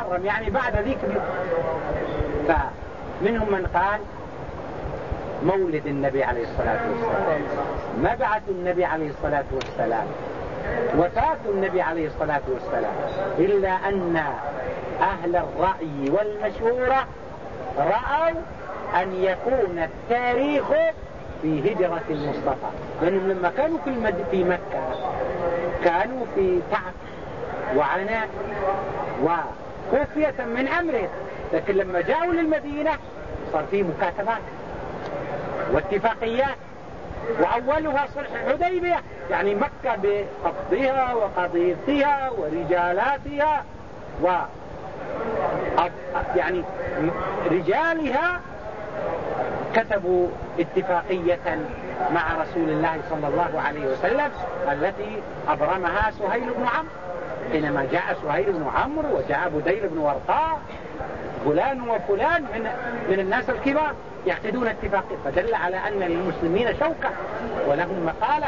محرم يعني بعد ذيك فمنهم من قال مولد النبي عليه الصلاة والسلام. مبعث النبي عليه الصلاة والسلام. وفاة النبي عليه الصلاة والسلام. إلا أن أهل الرأي والمشورة رأوا أن يكون التاريخ في هجرة المصطفى. لأنهم لما كانوا في, المد... في مكة كانوا في تعب وعناء وخفية من أمره. لكن لما جاءوا للمدينة صار في مكاتبات واتفاقيات. وأولها صلح الحديبية يعني مكة بقبضها وقضيتها ورجالاتها و يعني رجالها كتبوا اتفاقية مع رسول الله صلى الله عليه وسلم التي أبرمها سهيل بن عمرو. حينما جاء سهيل بن عمرو وجاء بديل بن ورقاء فلان وفلان من من الناس الكبار يعقدون اتفاقية فدل على أن للمسلمين شوكة ولهم مقالة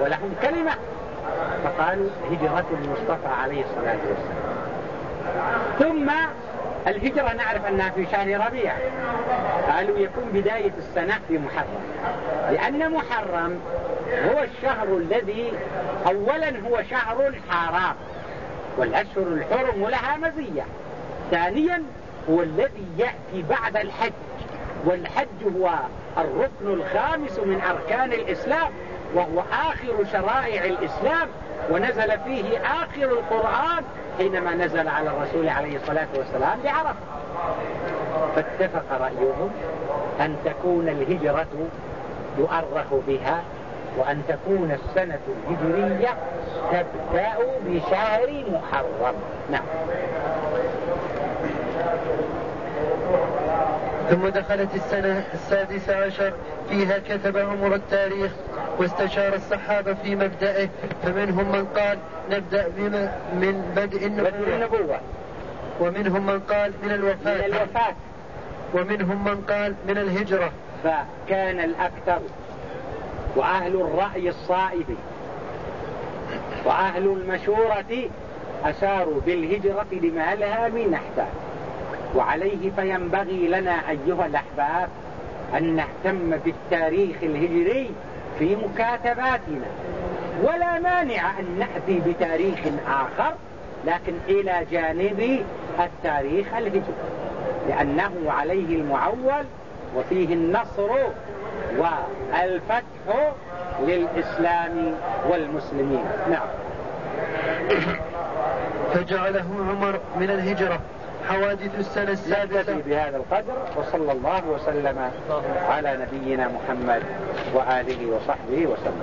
ولهم كلمة. فقالوا هجرة المصطفى عليه الصلاة والسلام. ثم الهجرة نعرف أنها في شهر ربيع. قالوا يكون بداية السنة في محرم. لأن محرم هو الشهر الذي أولا هو شهر حرام والأشهر الحرم لها مزية. ثانيا هو الذي يأتي بعد الحج والحج هو الركن الخامس من أركان الإسلام وهو آخر شرائع الإسلام ونزل فيه آخر القرآن حينما نزل على الرسول عليه الصلاة والسلام بعرفة فاتفق رأيهم أن تكون الهجرة يؤرخ بها وأن تكون السنة الهجرية تبدأ بشهر محرم. نعم. ثم دخلت السنة السادسة عشر فيها كتب عمر التاريخ واستشار الصحابة في مبدئه فمنهم من قال نبدأ بما من بدء النبوة. ومنهم من قال من الوفاة. من الوفاة. ومنهم من قال من الهجرة. فكان الأكثر وأهل الرأي الصائب وأهل المشورة أساروا بالهجرة لما لها من أحداث وعليه فينبغي لنا أيها الأحباب أن نهتم بالتاريخ الهجري في مكاتباتنا. ولا مانع أن نأتي بتاريخ آخر لكن إلى جانب التاريخ الهجري لأنه عليه المعول وفيه النصر والفتح للإسلام والمسلمين. نعم. فجعله عمر من الهجرة حوادث السنة السادسة. بهذا القدر وصلى الله وسلم على نبينا محمد وآله وصحبه وسلم.